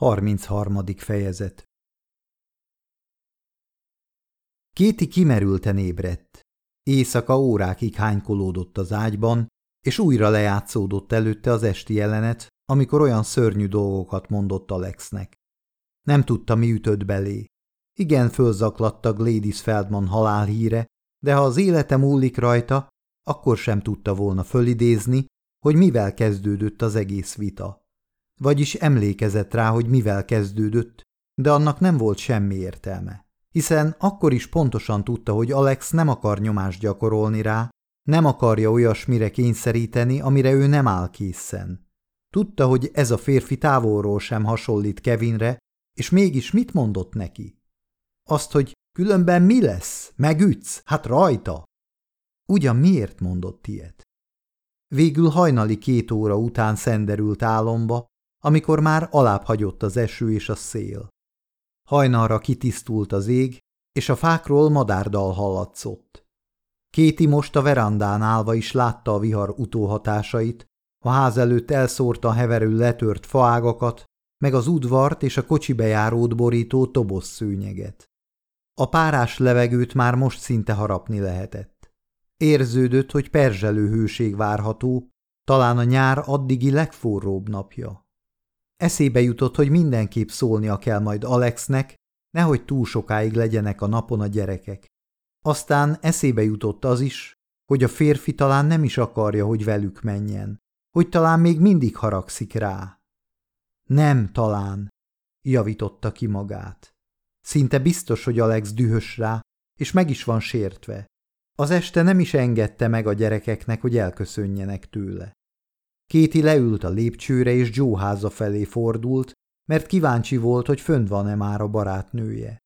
33. fejezet Kéti kimerülten ébredt. Éjszaka órákig hánykolódott az ágyban, és újra lejátszódott előtte az esti jelenet, amikor olyan szörnyű dolgokat mondott Alexnek. Nem tudta, mi ütött belé. Igen fölzaklatta Gladys Feldman halálhíre, de ha az élete múlik rajta, akkor sem tudta volna fölidézni, hogy mivel kezdődött az egész vita. Vagyis emlékezett rá, hogy mivel kezdődött, de annak nem volt semmi értelme. Hiszen akkor is pontosan tudta, hogy Alex nem akar nyomást gyakorolni rá, nem akarja olyasmire kényszeríteni, amire ő nem áll készen. Tudta, hogy ez a férfi távolról sem hasonlít Kevinre, és mégis mit mondott neki? Azt, hogy különben mi lesz? Megütsz? Hát rajta! Ugyan miért mondott ilyet? Végül hajnali két óra után szenderült álomba, amikor már alább hagyott az eső és a szél. Hajnalra kitisztult az ég, és a fákról madárdal hallatszott. Kéti most a verandán állva is látta a vihar utóhatásait, a ház előtt elszórta heverő letört faágakat, meg az udvart és a kocsi bejárót borító tobosz szőnyeget. A párás levegőt már most szinte harapni lehetett. Érződött, hogy perzselő hőség várható, talán a nyár addigi legforróbb napja. Eszébe jutott, hogy mindenképp szólnia kell majd Alexnek, nehogy túl sokáig legyenek a napon a gyerekek. Aztán eszébe jutott az is, hogy a férfi talán nem is akarja, hogy velük menjen, hogy talán még mindig haragszik rá. Nem talán, javította ki magát. Szinte biztos, hogy Alex dühös rá, és meg is van sértve. Az este nem is engedte meg a gyerekeknek, hogy elköszönjenek tőle. Kéti leült a lépcsőre, és Joe háza felé fordult, mert kíváncsi volt, hogy fönt van-e már a barátnője.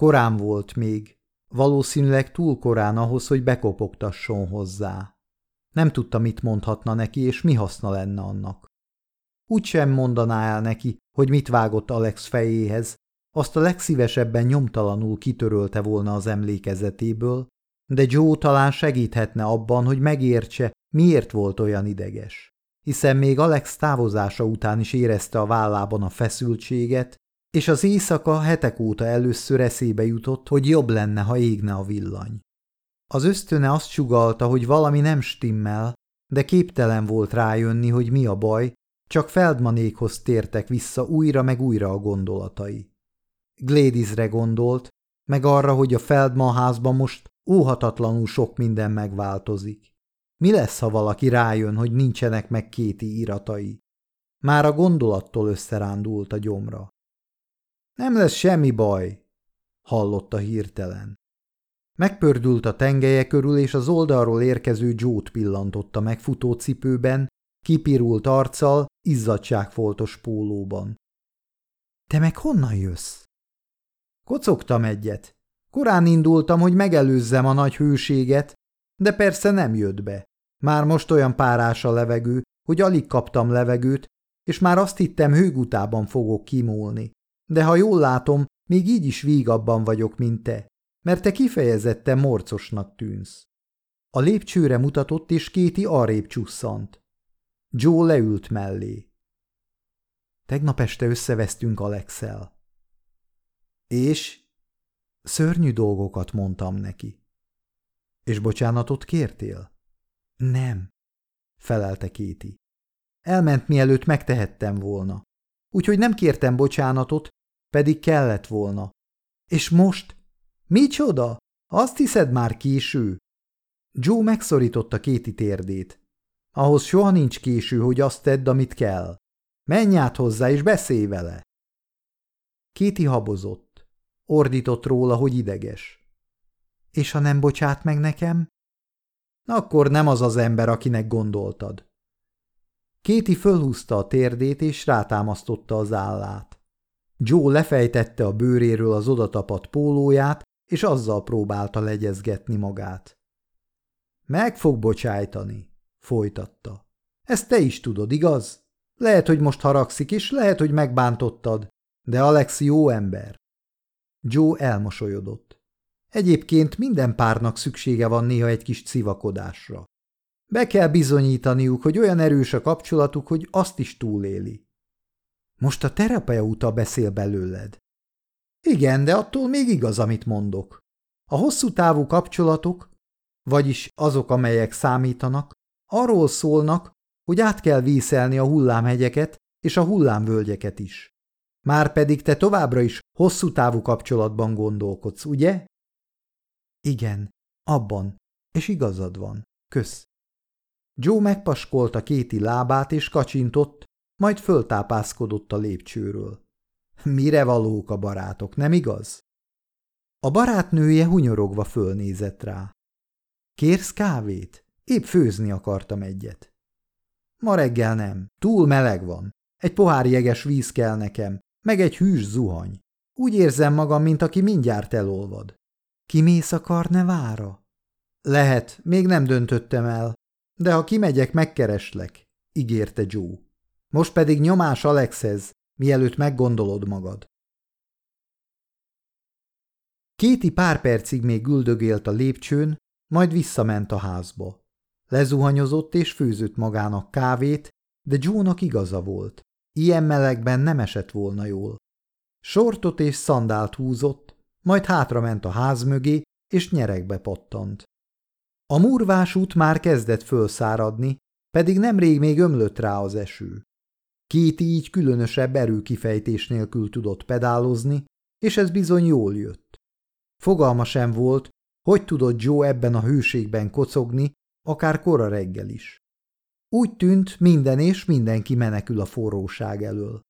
Korán volt még, valószínűleg túl korán ahhoz, hogy bekopogtasson hozzá. Nem tudta, mit mondhatna neki, és mi haszna lenne annak. Úgy sem mondaná el neki, hogy mit vágott Alex fejéhez, azt a legszívesebben nyomtalanul kitörölte volna az emlékezetéből, de Joe talán segíthetne abban, hogy megértse, miért volt olyan ideges hiszen még Alex távozása után is érezte a vállában a feszültséget, és az éjszaka hetek óta először eszébe jutott, hogy jobb lenne, ha égne a villany. Az ösztöne azt sugalta, hogy valami nem stimmel, de képtelen volt rájönni, hogy mi a baj, csak Feldmanékhoz tértek vissza újra meg újra a gondolatai. Gladysre gondolt, meg arra, hogy a Feldman házban most óhatatlanul sok minden megváltozik. Mi lesz, ha valaki rájön, hogy nincsenek meg kéti iratai? Már a gondolattól összerándult a gyomra. Nem lesz semmi baj, hallotta hirtelen. Megpördült a tengelye körül, és az oldalról érkező Jót pillantotta meg futócipőben, kipirult arccal, izzadságfoltos pólóban. – Te meg honnan jössz? – Kocogtam egyet. Korán indultam, hogy megelőzzem a nagy hőséget, de persze nem jött be. Már most olyan párás a levegő, hogy alig kaptam levegőt, és már azt hittem hőgutában fogok kimúlni. De ha jól látom, még így is vígabban vagyok, mint te, mert te kifejezetten morcosnak tűnsz. A lépcsőre mutatott, és Kéti arrébb csusszant. Joe leült mellé. Tegnap este összevesztünk Alexel. És? Szörnyű dolgokat mondtam neki. És bocsánatot kértél? Nem, felelte Kéti. Elment mielőtt megtehettem volna. Úgyhogy nem kértem bocsánatot, pedig kellett volna. És most? Micsoda? Azt hiszed már késő? Joe megszorította Kéti térdét. Ahhoz soha nincs késő, hogy azt tedd, amit kell. Menj át hozzá, és beszélj vele. Kéti habozott. Ordított róla, hogy ideges. És ha nem bocsát meg nekem? Akkor nem az az ember, akinek gondoltad. Kéti fölhúzta a térdét, és rátámasztotta az állát. Joe lefejtette a bőréről az odatapadt pólóját, és azzal próbálta legyezgetni magát. Meg fog bocsájtani, folytatta. Ezt te is tudod, igaz? Lehet, hogy most haragszik, és lehet, hogy megbántottad, de Alex jó ember. Joe elmosolyodott. Egyébként minden párnak szüksége van néha egy kis civakodásra. Be kell bizonyítaniuk, hogy olyan erős a kapcsolatuk, hogy azt is túléli. Most a terapeuta beszél belőled. Igen, de attól még igaz, amit mondok. A hosszú távú kapcsolatok, vagyis azok, amelyek számítanak, arról szólnak, hogy át kell vészelni a hullámhegyeket és a hullámvölgyeket is. Márpedig te továbbra is hosszú távú kapcsolatban gondolkodsz, ugye? Igen, abban, és igazad van. Kösz. Joe megpaskolta kéti lábát és kacsintott, majd föltápászkodott a lépcsőről. Mire valók a barátok, nem igaz? A barátnője hunyorogva fölnézett rá. Kérsz kávét? Épp főzni akartam egyet. Ma reggel nem, túl meleg van. Egy pohár jeges víz kell nekem, meg egy hűs zuhany. Úgy érzem magam, mint aki mindjárt elolvad. Kimész a karnevára? Lehet, még nem döntöttem el, de ha kimegyek, megkereslek, ígérte Joe. Most pedig nyomás Alexhez, mielőtt meggondolod magad. Kéti pár percig még güldögélt a lépcsőn, majd visszament a házba. Lezuhanyozott és főzött magának kávét, de Joe-nak igaza volt. Ilyen melegben nem esett volna jól. Sortot és szandált húzott, majd hátrament a ház mögé, és nyerekbe pattant. A murvás út már kezdett fölszáradni, pedig nemrég még ömlött rá az eső. Két így különösebb erőkifejtés nélkül tudott pedálozni, és ez bizony jól jött. Fogalma sem volt, hogy tudott Joe ebben a hőségben kocogni, akár kora reggel is. Úgy tűnt, minden és mindenki menekül a forróság elől.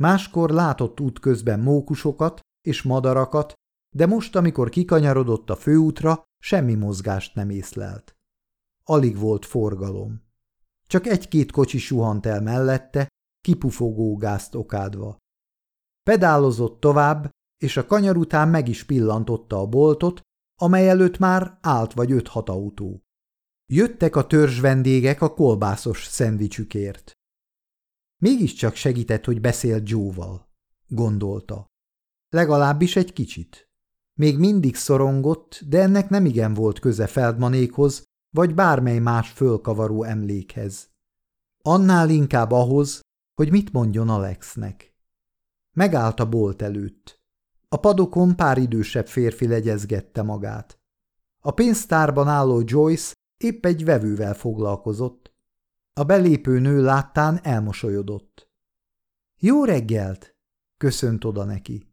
Máskor látott útközben mókusokat és madarakat, de most, amikor kikanyarodott a főútra, semmi mozgást nem észlelt. Alig volt forgalom. Csak egy-két kocsi suhant el mellette, kipufogó gázt okádva. Pedálozott tovább, és a kanyar után meg is pillantotta a boltot, amely előtt már állt vagy öt-hat autó. Jöttek a törzs vendégek a kolbászos szendvicsükért. Mégiscsak segített, hogy beszélt Joe-val, gondolta. Legalábbis egy kicsit. Még mindig szorongott, de ennek nem igen volt köze Feldmanékhoz, vagy bármely más fölkavaró emlékhez. Annál inkább ahhoz, hogy mit mondjon Alexnek. Megállt a bolt előtt. A padokon pár idősebb férfi legyezgette magát. A pénztárban álló Joyce épp egy vevővel foglalkozott. A belépő nő láttán elmosolyodott. Jó reggelt! köszönt oda neki.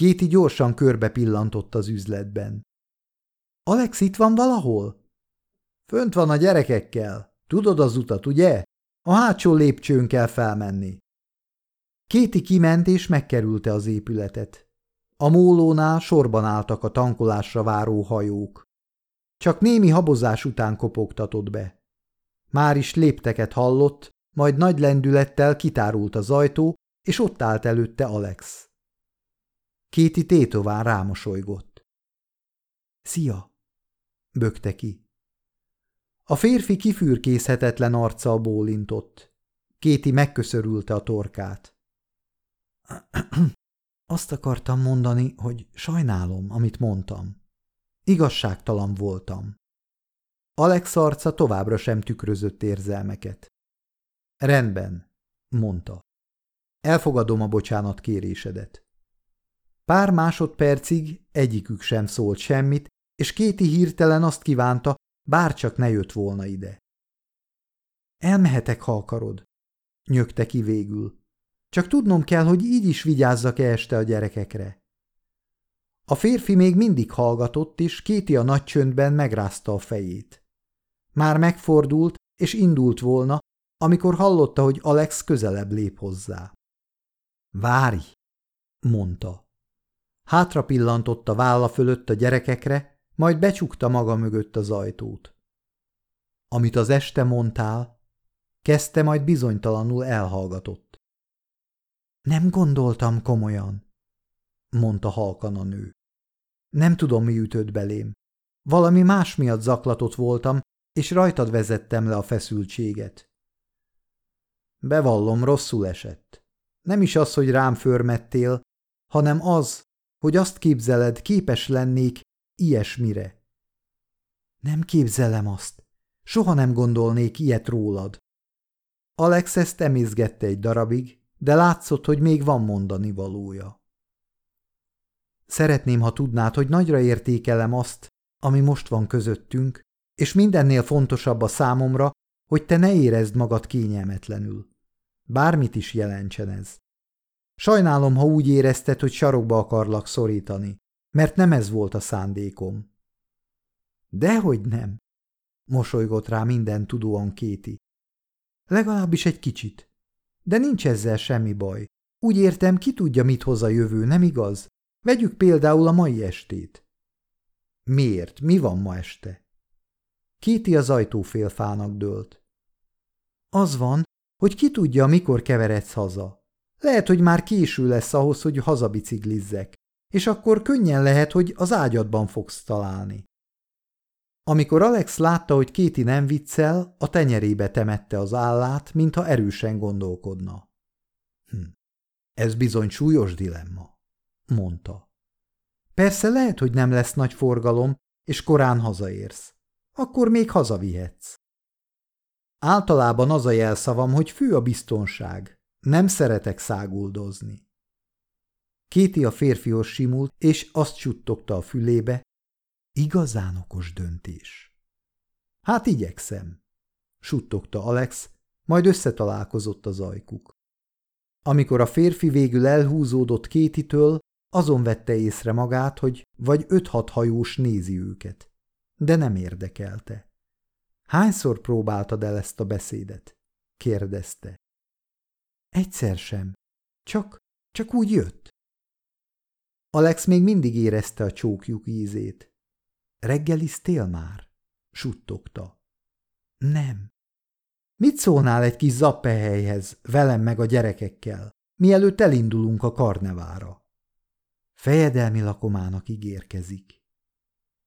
Kéti gyorsan körbe pillantott az üzletben. Alex itt van valahol? Fönt van a gyerekekkel. Tudod az utat, ugye? A hátsó lépcsőn kell felmenni. Kéti kiment és megkerülte az épületet. A mólónál sorban álltak a tankolásra váró hajók. Csak némi habozás után kopogtatott be. Már is lépteket hallott, majd nagy lendülettel kitárult az ajtó, és ott állt előtte Alex. Kéti tétován rámosolygott. Szia! bökte ki. A férfi kifürkészhetetlen arccal bólintott. Kéti megköszörülte a torkát. Azt akartam mondani, hogy sajnálom, amit mondtam. Igazságtalan voltam. Alex arca továbbra sem tükrözött érzelmeket. Rendben, mondta. Elfogadom a bocsánat kérésedet. Pár másodpercig egyikük sem szólt semmit, és Kéti hirtelen azt kívánta, bárcsak ne jött volna ide. Elmehetek, ha akarod, nyögte ki végül. Csak tudnom kell, hogy így is vigyázzak-e este a gyerekekre. A férfi még mindig hallgatott, és Kéti a nagy csöndben megrázta a fejét. Már megfordult, és indult volna, amikor hallotta, hogy Alex közelebb lép hozzá. Várj, mondta. Hátra pillantott a válla fölött a gyerekekre, majd becsukta maga mögött az ajtót. Amit az este mondtál, kezdte majd bizonytalanul elhallgatott. Nem gondoltam komolyan, mondta halkan a nő. Nem tudom, mi ütött belém. Valami más miatt zaklatott voltam, és rajtad vezettem le a feszültséget. Bevallom, rosszul esett. Nem is az, hogy rám förmettél, hanem az, hogy azt képzeled, képes lennék ilyesmire. Nem képzelem azt. Soha nem gondolnék ilyet rólad. Alex ezt emészgette egy darabig, de látszott, hogy még van mondani valója. Szeretném, ha tudnád, hogy nagyra értékelem azt, ami most van közöttünk, és mindennél fontosabb a számomra, hogy te ne érezd magad kényelmetlenül. Bármit is jelentsen ez. Sajnálom, ha úgy érezted, hogy sarokba akarlak szorítani, mert nem ez volt a szándékom. Dehogy nem, mosolygott rá minden tudóan Kéti. Legalábbis egy kicsit. De nincs ezzel semmi baj. Úgy értem, ki tudja, mit hoz a jövő, nem igaz? Vegyük például a mai estét. Miért? Mi van ma este? Kéti az ajtófélfának dőlt. Az van, hogy ki tudja, mikor keveredsz haza. Lehet, hogy már késő lesz ahhoz, hogy hazabiciklizzek, és akkor könnyen lehet, hogy az ágyadban fogsz találni. Amikor Alex látta, hogy Kéti nem viccel, a tenyerébe temette az állát, mintha erősen gondolkodna. Hm, ez bizony súlyos dilemma, mondta. Persze lehet, hogy nem lesz nagy forgalom, és korán hazaérsz. Akkor még hazavihetsz. Általában az a jelszavam, hogy fő a biztonság. Nem szeretek száguldozni. Kéti a férfihoz simult, és azt csuttogta a fülébe. Igazán okos döntés. Hát igyekszem, suttogta Alex, majd összetalálkozott az ajkuk. Amikor a férfi végül elhúzódott Kétitől, azon vette észre magát, hogy vagy öt-hat hajós nézi őket. De nem érdekelte. Hányszor próbáltad el ezt a beszédet? kérdezte. Egyszer sem. Csak, csak úgy jött. Alex még mindig érezte a csókjuk ízét. Reggeliztél már? suttogta. Nem. Mit szólnál egy kis zappehelyhez, velem meg a gyerekekkel, mielőtt elindulunk a karnevára? Fejedelmi lakomának ígérkezik.